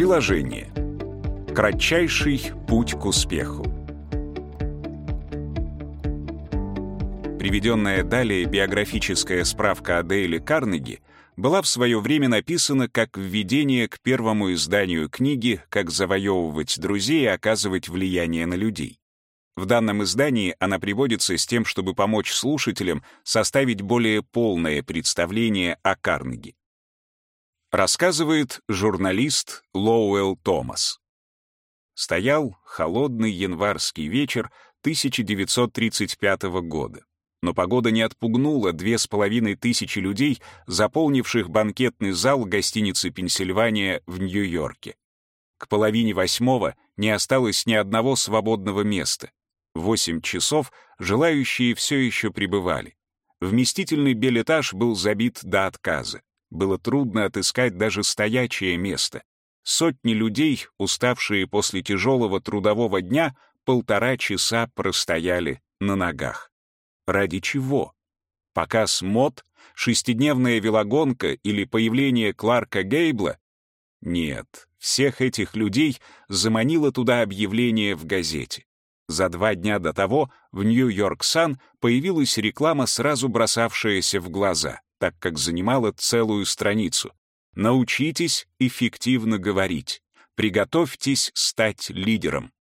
Приложение. Кратчайший путь к успеху. Приведенная далее биографическая справка о Дейле Карнеги была в свое время написана как введение к первому изданию книги «Как завоевывать друзей и оказывать влияние на людей». В данном издании она приводится с тем, чтобы помочь слушателям составить более полное представление о Карнеги. Рассказывает журналист Лоуэлл Томас. Стоял холодный январский вечер 1935 года но погода не отпугнула две с половиной тысячи людей, заполнивших банкетный зал гостиницы «Пенсильвания» в Нью-Йорке. К половине восьмого не осталось ни одного свободного места. Восемь часов желающие все еще пребывали. Вместительный билетаж был забит до отказа. Было трудно отыскать даже стоячее место. Сотни людей, уставшие после тяжелого трудового дня, полтора часа простояли на ногах. Ради чего? Показ мод, шестидневная велогонка или появление Кларка Гейбла? Нет, всех этих людей заманило туда объявление в газете. За два дня до того в Нью-Йорк Сан появилась реклама, сразу бросавшаяся в глаза, так как занимала целую страницу. Научитесь эффективно говорить. Приготовьтесь стать лидером.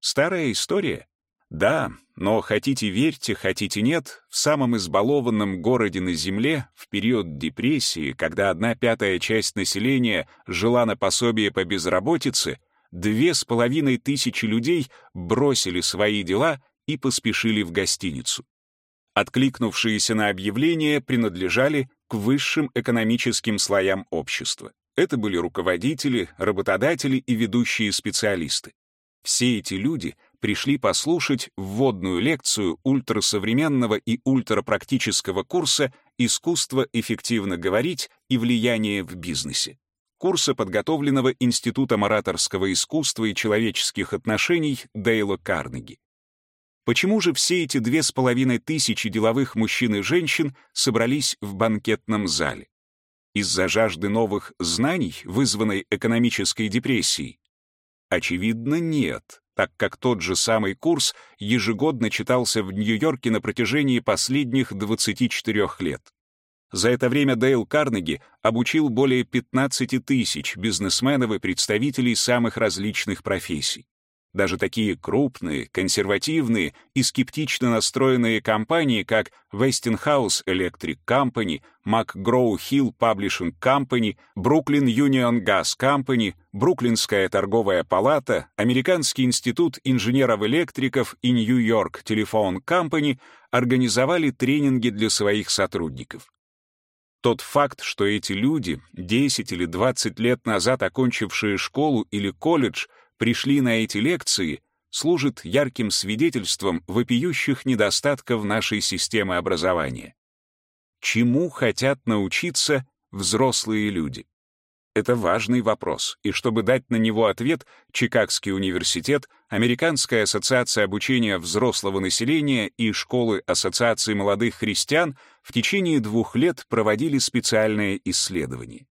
Старая история? Да, но хотите верьте, хотите нет, в самом избалованном городе на Земле, в период депрессии, когда одна пятая часть населения жила на пособие по безработице, две с половиной тысячи людей бросили свои дела и поспешили в гостиницу. Откликнувшиеся на объявление принадлежали к высшим экономическим слоям общества. Это были руководители, работодатели и ведущие специалисты. Все эти люди — пришли послушать вводную лекцию ультрасовременного и ультрапрактического курса «Искусство эффективно говорить и влияние в бизнесе» курса, подготовленного Институтом ораторского искусства и человеческих отношений Дейла Карнеги. Почему же все эти две с половиной тысячи деловых мужчин и женщин собрались в банкетном зале? Из-за жажды новых знаний, вызванной экономической депрессией? Очевидно, нет так как тот же самый курс ежегодно читался в Нью-Йорке на протяжении последних 24 лет. За это время Дейл Карнеги обучил более 15 тысяч бизнесменов и представителей самых различных профессий. Даже такие крупные, консервативные и скептично настроенные компании, как Westinghouse Electric Company, McGraw-Hill Publishing Company, Brooklyn Union Gas Company, Бруклинская торговая палата, Американский институт инженеров-электриков и Нью-Йорк Telephone Company организовали тренинги для своих сотрудников. Тот факт, что эти люди, 10 или 20 лет назад окончившие школу или колледж, пришли на эти лекции, служит ярким свидетельством вопиющих недостатков нашей системы образования. Чему хотят научиться взрослые люди? Это важный вопрос, и чтобы дать на него ответ, Чикагский университет, Американская ассоциация обучения взрослого населения и школы Ассоциации молодых христиан в течение двух лет проводили специальное исследование.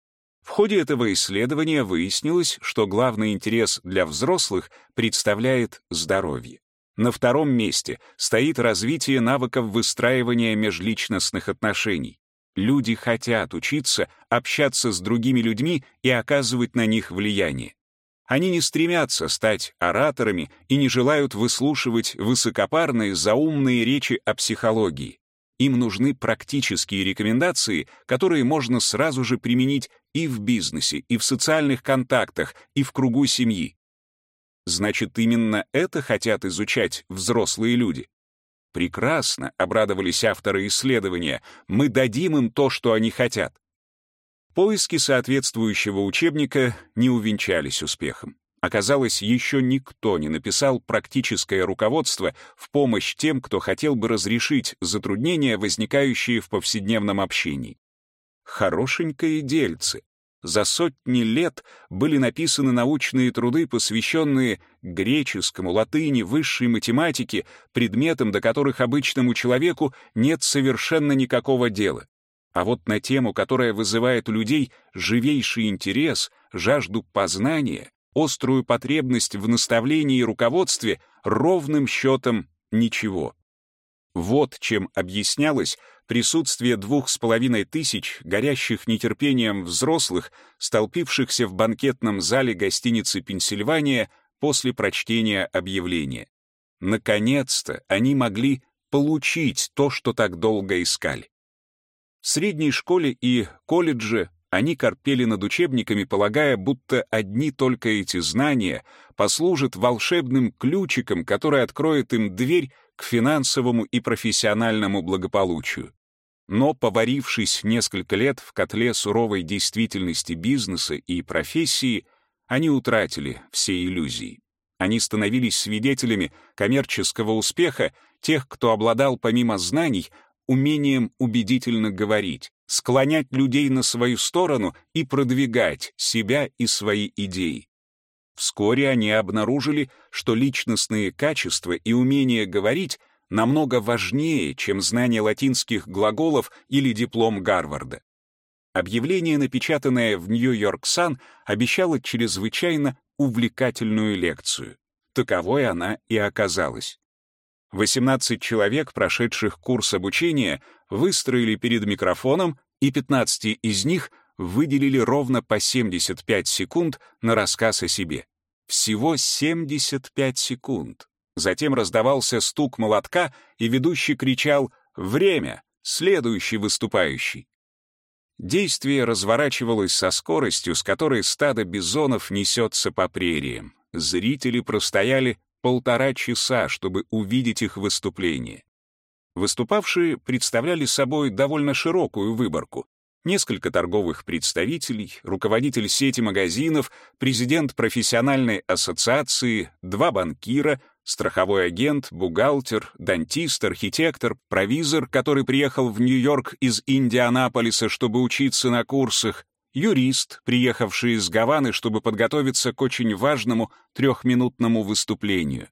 В ходе этого исследования выяснилось, что главный интерес для взрослых представляет здоровье. На втором месте стоит развитие навыков выстраивания межличностных отношений. Люди хотят учиться общаться с другими людьми и оказывать на них влияние. Они не стремятся стать ораторами и не желают выслушивать высокопарные, заумные речи о психологии. Им нужны практические рекомендации, которые можно сразу же применить и в бизнесе, и в социальных контактах, и в кругу семьи. Значит, именно это хотят изучать взрослые люди. Прекрасно, обрадовались авторы исследования, мы дадим им то, что они хотят. Поиски соответствующего учебника не увенчались успехом. Оказалось, еще никто не написал практическое руководство в помощь тем, кто хотел бы разрешить затруднения, возникающие в повседневном общении. Хорошенькое дельце. За сотни лет были написаны научные труды, посвященные греческому, латыни, высшей математике, предметам, до которых обычному человеку нет совершенно никакого дела. А вот на тему, которая вызывает у людей живейший интерес, жажду познания, острую потребность в наставлении и руководстве, ровным счетом ничего. Вот чем объяснялось присутствие двух с половиной тысяч горящих нетерпением взрослых, столпившихся в банкетном зале гостиницы «Пенсильвания» после прочтения объявления. Наконец-то они могли получить то, что так долго искали. В средней школе и колледже они корпели над учебниками, полагая, будто одни только эти знания послужат волшебным ключиком, который откроет им дверь к финансовому и профессиональному благополучию. Но, поварившись несколько лет в котле суровой действительности бизнеса и профессии, они утратили все иллюзии. Они становились свидетелями коммерческого успеха тех, кто обладал помимо знаний умением убедительно говорить, склонять людей на свою сторону и продвигать себя и свои идеи. Вскоре они обнаружили, что личностные качества и умение говорить намного важнее, чем знание латинских глаголов или диплом Гарварда. Объявление, напечатанное в Нью-Йорк Сан, обещало чрезвычайно увлекательную лекцию. Таковой она и оказалась. 18 человек, прошедших курс обучения, выстроили перед микрофоном, и 15 из них выделили ровно по 75 секунд на рассказ о себе. Всего 75 секунд. Затем раздавался стук молотка, и ведущий кричал «Время! Следующий выступающий!». Действие разворачивалось со скоростью, с которой стадо бизонов несется по прериям. Зрители простояли полтора часа, чтобы увидеть их выступление. Выступавшие представляли собой довольно широкую выборку. Несколько торговых представителей, руководитель сети магазинов, президент профессиональной ассоциации, два банкира, страховой агент, бухгалтер, дантист, архитектор, провизор, который приехал в Нью-Йорк из Индианаполиса, чтобы учиться на курсах, юрист, приехавший из Гаваны, чтобы подготовиться к очень важному трехминутному выступлению.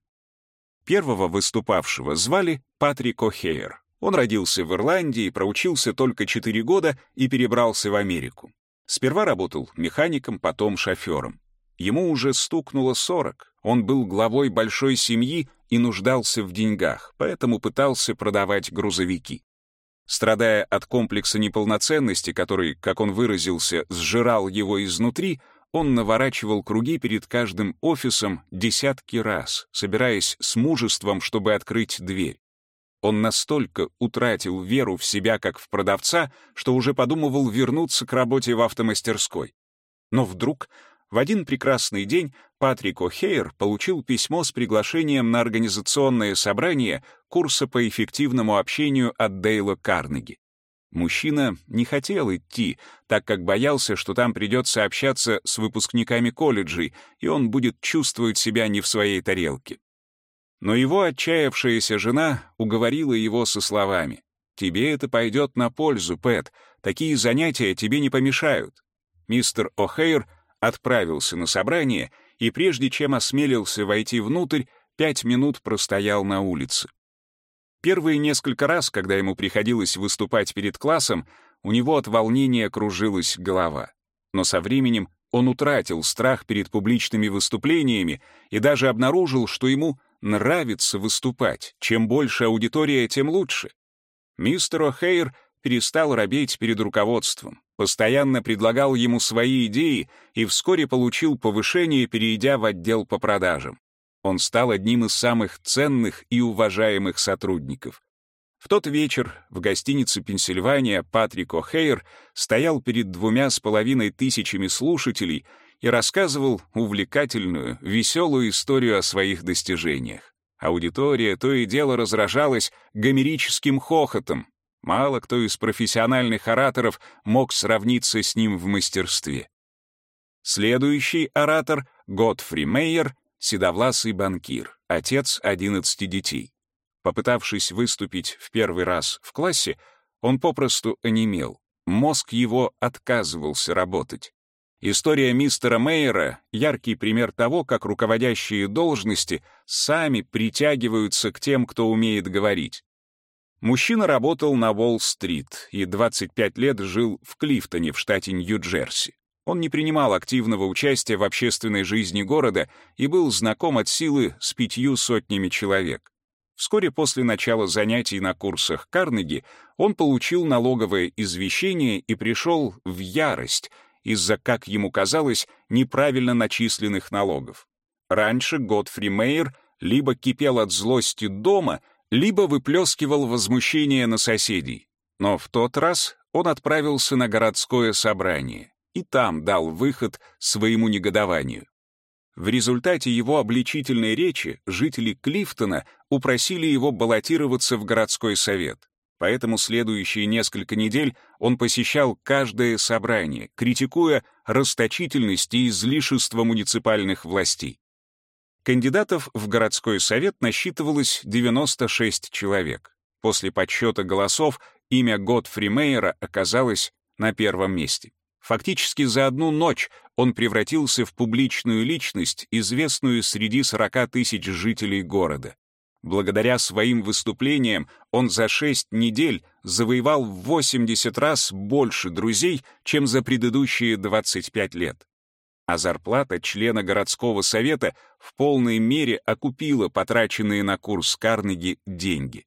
Первого выступавшего звали Патрик О'Хейр. Он родился в Ирландии, проучился только 4 года и перебрался в Америку. Сперва работал механиком, потом шофером. Ему уже стукнуло 40. Он был главой большой семьи и нуждался в деньгах, поэтому пытался продавать грузовики. Страдая от комплекса неполноценности, который, как он выразился, сжирал его изнутри, он наворачивал круги перед каждым офисом десятки раз, собираясь с мужеством, чтобы открыть дверь. Он настолько утратил веру в себя как в продавца, что уже подумывал вернуться к работе в автомастерской. Но вдруг в один прекрасный день Патрик О'Хейр получил письмо с приглашением на организационное собрание курса по эффективному общению от Дейла Карнеги. Мужчина не хотел идти, так как боялся, что там придется общаться с выпускниками колледжей, и он будет чувствовать себя не в своей тарелке. Но его отчаявшаяся жена уговорила его со словами «Тебе это пойдет на пользу, Пэт, такие занятия тебе не помешают». Мистер О'Хейр — отправился на собрание и прежде чем осмелился войти внутрь, пять минут простоял на улице. Первые несколько раз, когда ему приходилось выступать перед классом, у него от волнения кружилась голова. Но со временем он утратил страх перед публичными выступлениями и даже обнаружил, что ему нравится выступать. Чем больше аудитория, тем лучше. Мистер О'Хейр перестал робеть перед руководством, постоянно предлагал ему свои идеи и вскоре получил повышение, перейдя в отдел по продажам. Он стал одним из самых ценных и уважаемых сотрудников. В тот вечер в гостинице «Пенсильвания» Патрик О'Хейр стоял перед двумя с половиной тысячами слушателей и рассказывал увлекательную, веселую историю о своих достижениях. Аудитория то и дело разражалась гомерическим хохотом, Мало кто из профессиональных ораторов мог сравниться с ним в мастерстве. Следующий оратор — Готфри Мейер, седовласый банкир, отец 11 детей. Попытавшись выступить в первый раз в классе, он попросту онемел. Мозг его отказывался работать. История мистера Мейера — яркий пример того, как руководящие должности сами притягиваются к тем, кто умеет говорить. Мужчина работал на Уолл-стрит и 25 лет жил в Клифтоне в штате Нью-Джерси. Он не принимал активного участия в общественной жизни города и был знаком от силы с пятью сотнями человек. Вскоре после начала занятий на курсах Карнеги он получил налоговое извещение и пришел в ярость из-за, как ему казалось, неправильно начисленных налогов. Раньше Готфри Мейер либо кипел от злости дома, либо выплескивал возмущение на соседей. Но в тот раз он отправился на городское собрание и там дал выход своему негодованию. В результате его обличительной речи жители Клифтона упросили его баллотироваться в городской совет. Поэтому следующие несколько недель он посещал каждое собрание, критикуя расточительность и излишество муниципальных властей. Кандидатов в городской совет насчитывалось 96 человек. После подсчета голосов имя Готфри Мейера оказалось на первом месте. Фактически за одну ночь он превратился в публичную личность, известную среди 40 тысяч жителей города. Благодаря своим выступлениям он за 6 недель завоевал в 80 раз больше друзей, чем за предыдущие 25 лет. А зарплата члена городского совета в полной мере окупила потраченные на курс Карнеги деньги.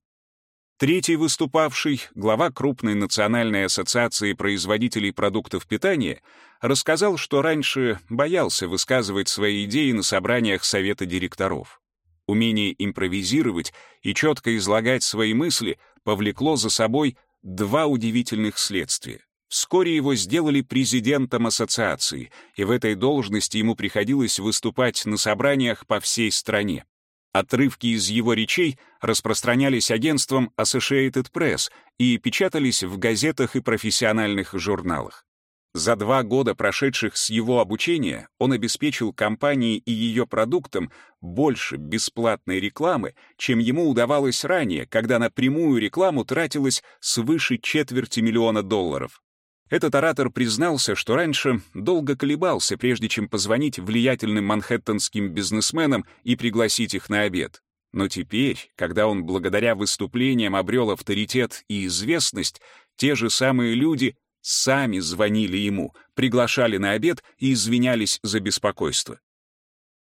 Третий выступавший, глава крупной национальной ассоциации производителей продуктов питания, рассказал, что раньше боялся высказывать свои идеи на собраниях совета директоров. Умение импровизировать и четко излагать свои мысли повлекло за собой два удивительных следствия. Вскоре его сделали президентом ассоциации, и в этой должности ему приходилось выступать на собраниях по всей стране. Отрывки из его речей распространялись агентством Associated Press и печатались в газетах и профессиональных журналах. За два года, прошедших с его обучения, он обеспечил компании и ее продуктам больше бесплатной рекламы, чем ему удавалось ранее, когда на прямую рекламу тратилось свыше четверти миллиона долларов. Этот оратор признался, что раньше долго колебался, прежде чем позвонить влиятельным манхэттенским бизнесменам и пригласить их на обед. Но теперь, когда он благодаря выступлениям обрел авторитет и известность, те же самые люди сами звонили ему, приглашали на обед и извинялись за беспокойство.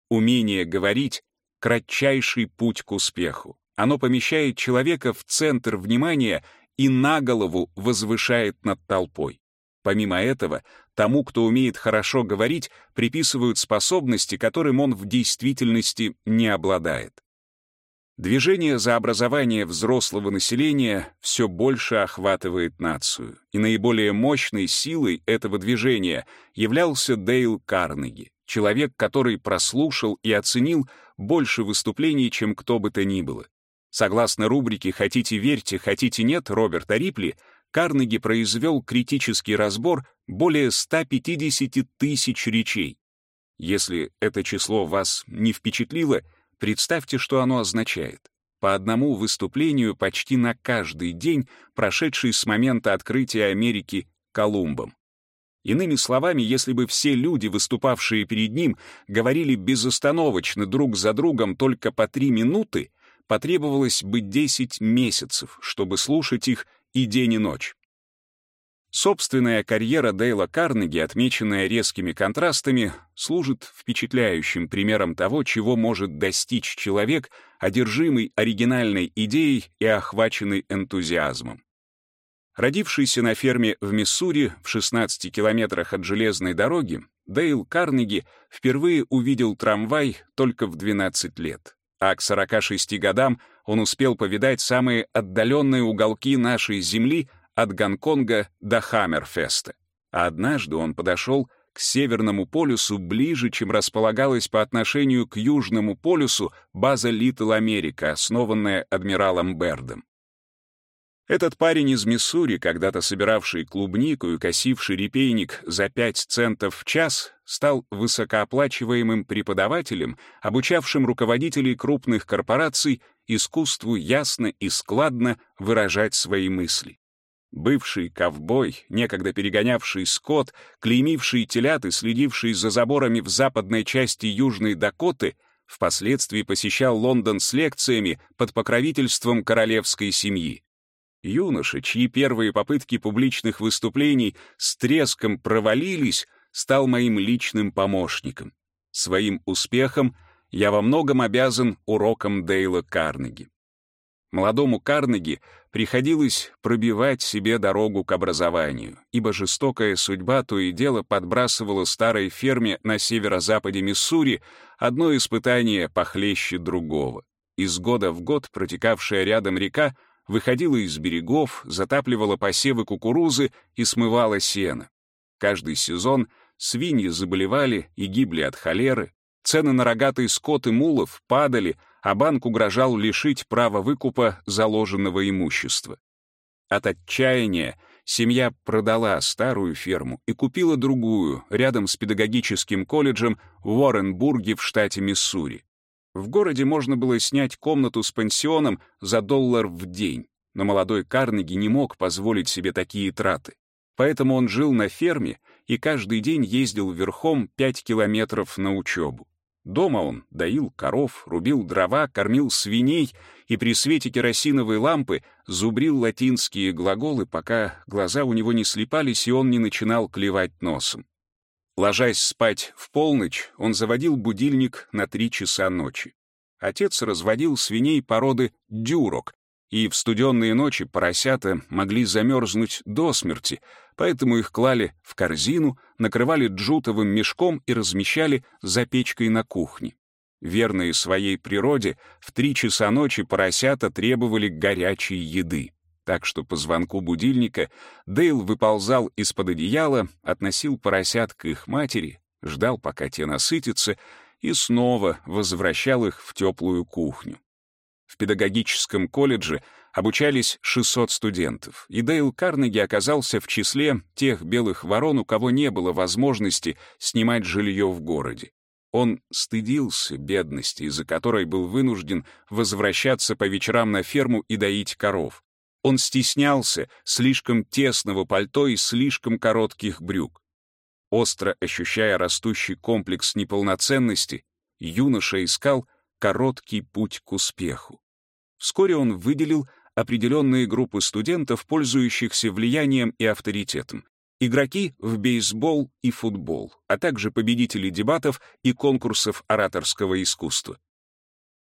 Умение говорить — кратчайший путь к успеху. Оно помещает человека в центр внимания и на голову возвышает над толпой. Помимо этого, тому, кто умеет хорошо говорить, приписывают способности, которым он в действительности не обладает. Движение за образование взрослого населения все больше охватывает нацию, и наиболее мощной силой этого движения являлся Дейл Карнеги, человек, который прослушал и оценил больше выступлений, чем кто бы то ни было. Согласно рубрике «Хотите верьте, хотите нет» Роберта Рипли, Карнеги произвел критический разбор более 150 тысяч речей. Если это число вас не впечатлило, представьте, что оно означает. По одному выступлению почти на каждый день, прошедший с момента открытия Америки Колумбом. Иными словами, если бы все люди, выступавшие перед ним, говорили безостановочно друг за другом только по три минуты, потребовалось бы 10 месяцев, чтобы слушать их и день и ночь. Собственная карьера Дейла Карнеги, отмеченная резкими контрастами, служит впечатляющим примером того, чего может достичь человек, одержимый оригинальной идеей и охваченный энтузиазмом. Родившийся на ферме в Миссури в 16 километрах от железной дороги, Дейл Карнеги впервые увидел трамвай только в 12 лет а к 46 годам он успел повидать самые отдаленные уголки нашей Земли от Гонконга до Хаммерфеста. А однажды он подошел к Северному полюсу ближе, чем располагалась по отношению к Южному полюсу база Литл Америка, основанная адмиралом Бердом. Этот парень из Миссури, когда-то собиравший клубнику и косивший репейник за 5 центов в час, стал высокооплачиваемым преподавателем, обучавшим руководителей крупных корпораций искусству ясно и складно выражать свои мысли. Бывший ковбой, некогда перегонявший скот, клеймивший телят и следивший за заборами в западной части Южной Дакоты, впоследствии посещал Лондон с лекциями под покровительством королевской семьи. Юноша, чьи первые попытки публичных выступлений с треском провалились, стал моим личным помощником. Своим успехом я во многом обязан урокам Дейла Карнеги. Молодому Карнеги приходилось пробивать себе дорогу к образованию, ибо жестокая судьба то и дело подбрасывала старой ферме на северо-западе Миссури одно испытание похлеще другого. Из года в год протекавшая рядом река выходила из берегов, затапливала посевы кукурузы и смывала сено. Каждый сезон свиньи заболевали и гибли от холеры, цены на рогатый скот и мулов падали, а банк угрожал лишить права выкупа заложенного имущества. От отчаяния семья продала старую ферму и купила другую рядом с педагогическим колледжем в Уорренбурге в штате Миссури. В городе можно было снять комнату с пансионом за доллар в день, но молодой Карнеги не мог позволить себе такие траты. Поэтому он жил на ферме и каждый день ездил верхом 5 километров на учебу. Дома он доил коров, рубил дрова, кормил свиней и при свете керосиновой лампы зубрил латинские глаголы, пока глаза у него не слепались и он не начинал клевать носом. Ложась спать в полночь, он заводил будильник на три часа ночи. Отец разводил свиней породы дюрок, и в студенные ночи поросята могли замерзнуть до смерти, поэтому их клали в корзину, накрывали джутовым мешком и размещали за печкой на кухне. Верные своей природе, в три часа ночи поросята требовали горячей еды. Так что по звонку будильника Дейл выползал из-под одеяла, относил поросят к их матери, ждал, пока те насытятся, и снова возвращал их в теплую кухню. В педагогическом колледже обучались 600 студентов, и Дейл Карнеги оказался в числе тех белых ворон, у кого не было возможности снимать жилье в городе. Он стыдился бедности, из-за которой был вынужден возвращаться по вечерам на ферму и доить коров. Он стеснялся слишком тесного пальто и слишком коротких брюк. Остро ощущая растущий комплекс неполноценности, юноша искал короткий путь к успеху. Вскоре он выделил определенные группы студентов, пользующихся влиянием и авторитетом. Игроки в бейсбол и футбол, а также победители дебатов и конкурсов ораторского искусства.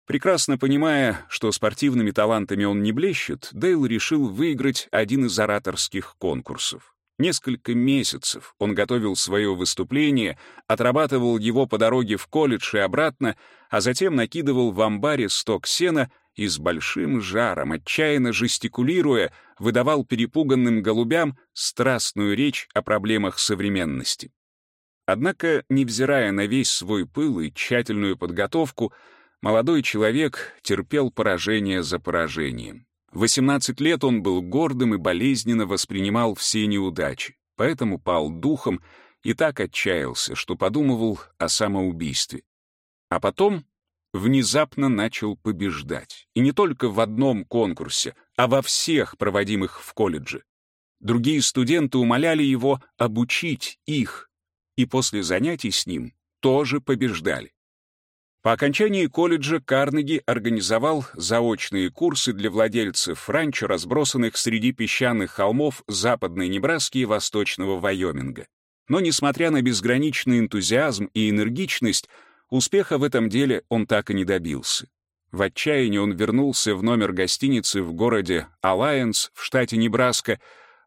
Прекрасно понимая, что спортивными талантами он не блещет, Дейл решил выиграть один из ораторских конкурсов. Несколько месяцев он готовил свое выступление, отрабатывал его по дороге в колледж и обратно, а затем накидывал в амбаре сток сена и с большим жаром, отчаянно жестикулируя, выдавал перепуганным голубям страстную речь о проблемах современности. Однако, невзирая на весь свой пыл и тщательную подготовку, молодой человек терпел поражение за поражением. В 18 лет он был гордым и болезненно воспринимал все неудачи, поэтому пал духом и так отчаялся, что подумывал о самоубийстве. А потом внезапно начал побеждать. И не только в одном конкурсе, а во всех проводимых в колледже. Другие студенты умоляли его обучить их, и после занятий с ним тоже побеждали. По окончании колледжа Карнеги организовал заочные курсы для владельцев ранчо, разбросанных среди песчаных холмов западной Небраски и восточного Вайоминга. Но, несмотря на безграничный энтузиазм и энергичность, успеха в этом деле он так и не добился. В отчаянии он вернулся в номер гостиницы в городе Алайенс в штате Небраска,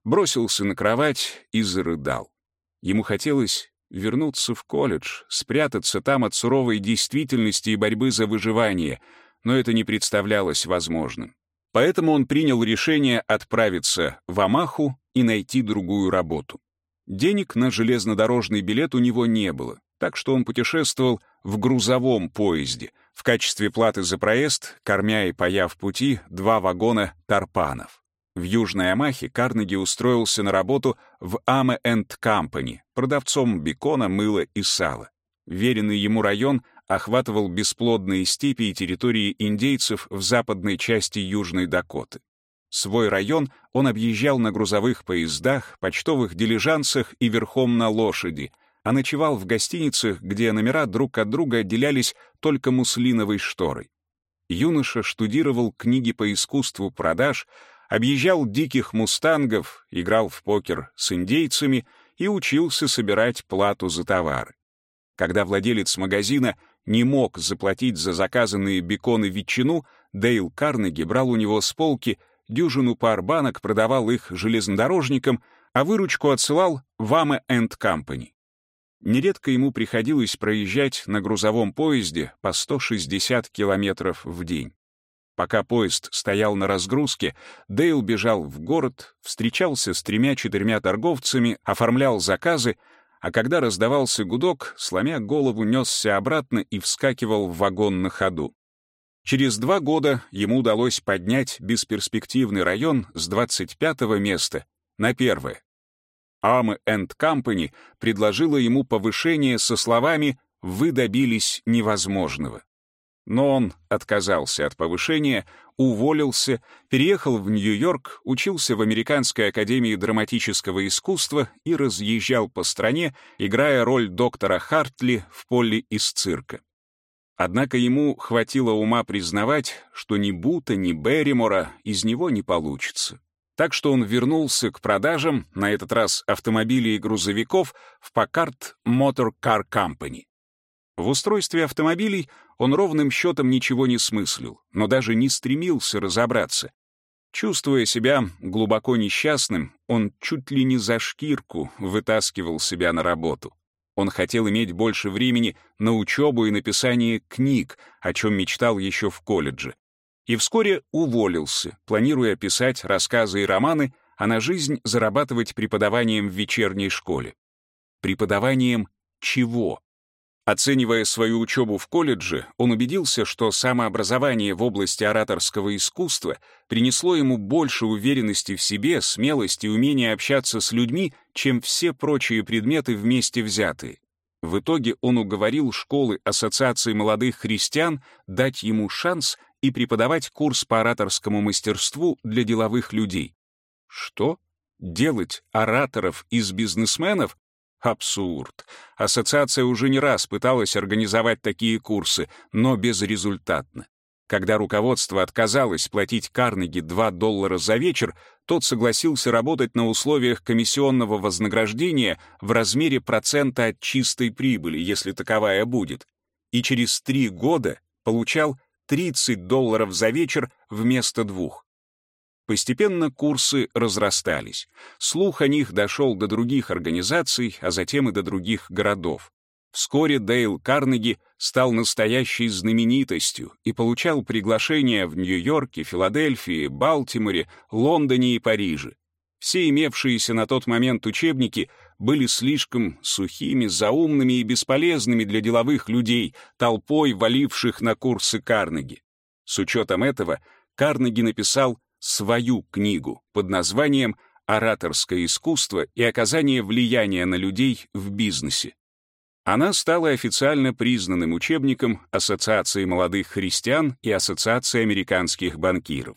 бросился на кровать и зарыдал. Ему хотелось вернуться в колледж, спрятаться там от суровой действительности и борьбы за выживание, но это не представлялось возможным. Поэтому он принял решение отправиться в Амаху и найти другую работу. Денег на железнодорожный билет у него не было, так что он путешествовал в грузовом поезде, в качестве платы за проезд, кормя и поя в пути два вагона тарпанов. В Южной Амахе Карнеги устроился на работу в Аме энд Компани, продавцом бекона, мыла и сала. Веренный ему район охватывал бесплодные степи и территории индейцев в западной части Южной Дакоты. Свой район он объезжал на грузовых поездах, почтовых дилижансах и верхом на лошади, а ночевал в гостиницах, где номера друг от друга отделялись только муслиновой шторой. Юноша штудировал книги по искусству продаж, объезжал диких мустангов, играл в покер с индейцами и учился собирать плату за товары. Когда владелец магазина не мог заплатить за заказанные бекон и ветчину, Дейл Карнеги брал у него с полки дюжину пар банок, продавал их железнодорожникам, а выручку отсылал в Аме Энд Company. Нередко ему приходилось проезжать на грузовом поезде по 160 километров в день. Пока поезд стоял на разгрузке, Дейл бежал в город, встречался с тремя-четырьмя торговцами, оформлял заказы, а когда раздавался гудок, сломя голову, несся обратно и вскакивал в вагон на ходу. Через два года ему удалось поднять бесперспективный район с 25 места на первое. Аме энд Company предложила ему повышение со словами «Вы добились невозможного». Но он отказался от повышения, уволился, переехал в Нью-Йорк, учился в Американской академии драматического искусства и разъезжал по стране, играя роль доктора Хартли в поле из цирка. Однако ему хватило ума признавать, что ни Бута, ни Берримора из него не получится. Так что он вернулся к продажам, на этот раз автомобилей и грузовиков, в Packard Motor Car Company. В устройстве автомобилей он ровным счетом ничего не смыслил, но даже не стремился разобраться. Чувствуя себя глубоко несчастным, он чуть ли не за шкирку вытаскивал себя на работу. Он хотел иметь больше времени на учебу и написание книг, о чем мечтал еще в колледже. И вскоре уволился, планируя писать рассказы и романы, а на жизнь зарабатывать преподаванием в вечерней школе. Преподаванием чего? Оценивая свою учебу в колледже, он убедился, что самообразование в области ораторского искусства принесло ему больше уверенности в себе, смелости и умения общаться с людьми, чем все прочие предметы вместе взятые. В итоге он уговорил школы Ассоциации молодых христиан дать ему шанс и преподавать курс по ораторскому мастерству для деловых людей. Что? Делать ораторов из бизнесменов? Абсурд. Ассоциация уже не раз пыталась организовать такие курсы, но безрезультатно. Когда руководство отказалось платить Карнеги 2 доллара за вечер, тот согласился работать на условиях комиссионного вознаграждения в размере процента от чистой прибыли, если таковая будет, и через три года получал 30 долларов за вечер вместо двух. Постепенно курсы разрастались. Слух о них дошел до других организаций, а затем и до других городов. Вскоре Дейл Карнеги стал настоящей знаменитостью и получал приглашения в Нью-Йорке, Филадельфии, Балтиморе, Лондоне и Париже. Все имевшиеся на тот момент учебники были слишком сухими, заумными и бесполезными для деловых людей, толпой валивших на курсы Карнеги. С учетом этого Карнеги написал свою книгу под названием «Ораторское искусство и оказание влияния на людей в бизнесе». Она стала официально признанным учебником Ассоциации молодых христиан и Ассоциации американских банкиров.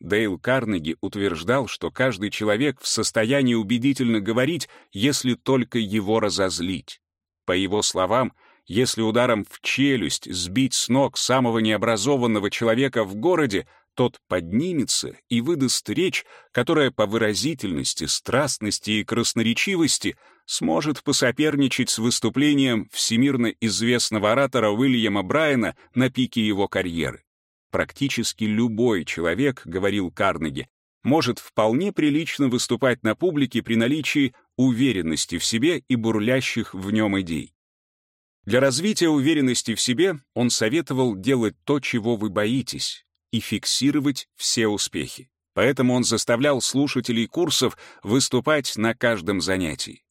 Дейл Карнеги утверждал, что каждый человек в состоянии убедительно говорить, если только его разозлить. По его словам, если ударом в челюсть сбить с ног самого необразованного человека в городе, тот поднимется и выдаст речь, которая по выразительности, страстности и красноречивости сможет посоперничать с выступлением всемирно известного оратора Уильяма Брайана на пике его карьеры. Практически любой человек, говорил Карнеги, может вполне прилично выступать на публике при наличии уверенности в себе и бурлящих в нем идей. Для развития уверенности в себе он советовал делать то, чего вы боитесь, и фиксировать все успехи. Поэтому он заставлял слушателей курсов выступать на каждом занятии.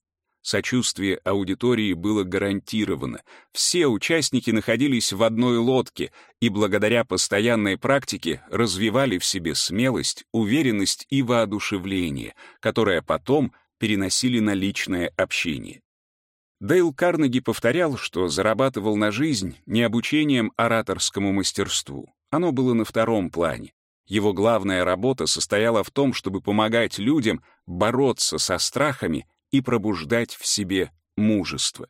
Сочувствие аудитории было гарантировано. Все участники находились в одной лодке и благодаря постоянной практике развивали в себе смелость, уверенность и воодушевление, которое потом переносили на личное общение. Дейл Карнеги повторял, что зарабатывал на жизнь не обучением ораторскому мастерству, оно было на втором плане. Его главная работа состояла в том, чтобы помогать людям бороться со страхами и пробуждать в себе мужество.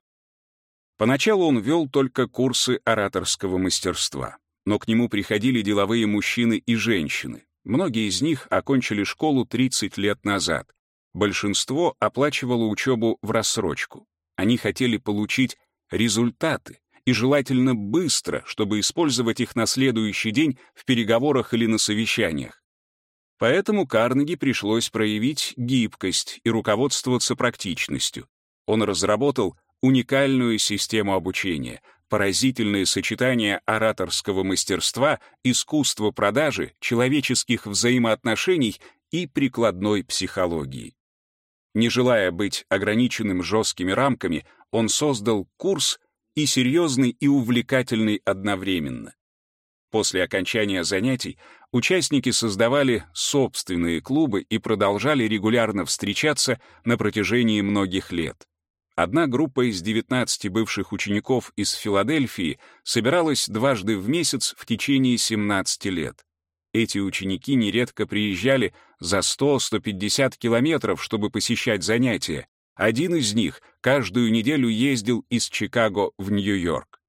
Поначалу он вел только курсы ораторского мастерства, но к нему приходили деловые мужчины и женщины. Многие из них окончили школу 30 лет назад. Большинство оплачивало учебу в рассрочку. Они хотели получить результаты, и желательно быстро, чтобы использовать их на следующий день в переговорах или на совещаниях. Поэтому Карнеги пришлось проявить гибкость и руководствоваться практичностью. Он разработал уникальную систему обучения, поразительное сочетание ораторского мастерства, искусства продажи, человеческих взаимоотношений и прикладной психологии. Не желая быть ограниченным жесткими рамками, он создал курс и серьезный, и увлекательный одновременно. После окончания занятий участники создавали собственные клубы и продолжали регулярно встречаться на протяжении многих лет. Одна группа из 19 бывших учеников из Филадельфии собиралась дважды в месяц в течение 17 лет. Эти ученики нередко приезжали за 100-150 километров, чтобы посещать занятия. Один из них каждую неделю ездил из Чикаго в Нью-Йорк.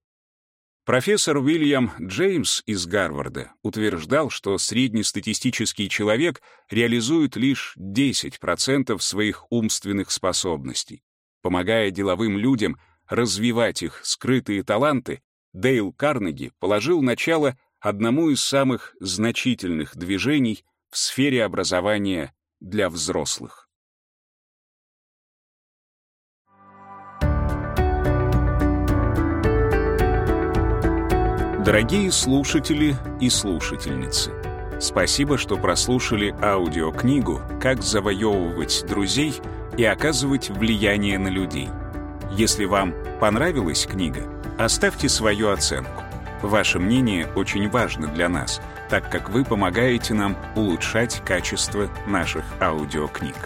Профессор Уильям Джеймс из Гарварда утверждал, что среднестатистический человек реализует лишь 10% своих умственных способностей. Помогая деловым людям развивать их скрытые таланты, Дейл Карнеги положил начало одному из самых значительных движений в сфере образования для взрослых. Дорогие слушатели и слушательницы, спасибо, что прослушали аудиокнигу «Как завоевывать друзей» и оказывать влияние на людей. Если вам понравилась книга, оставьте свою оценку. Ваше мнение очень важно для нас, так как вы помогаете нам улучшать качество наших аудиокниг.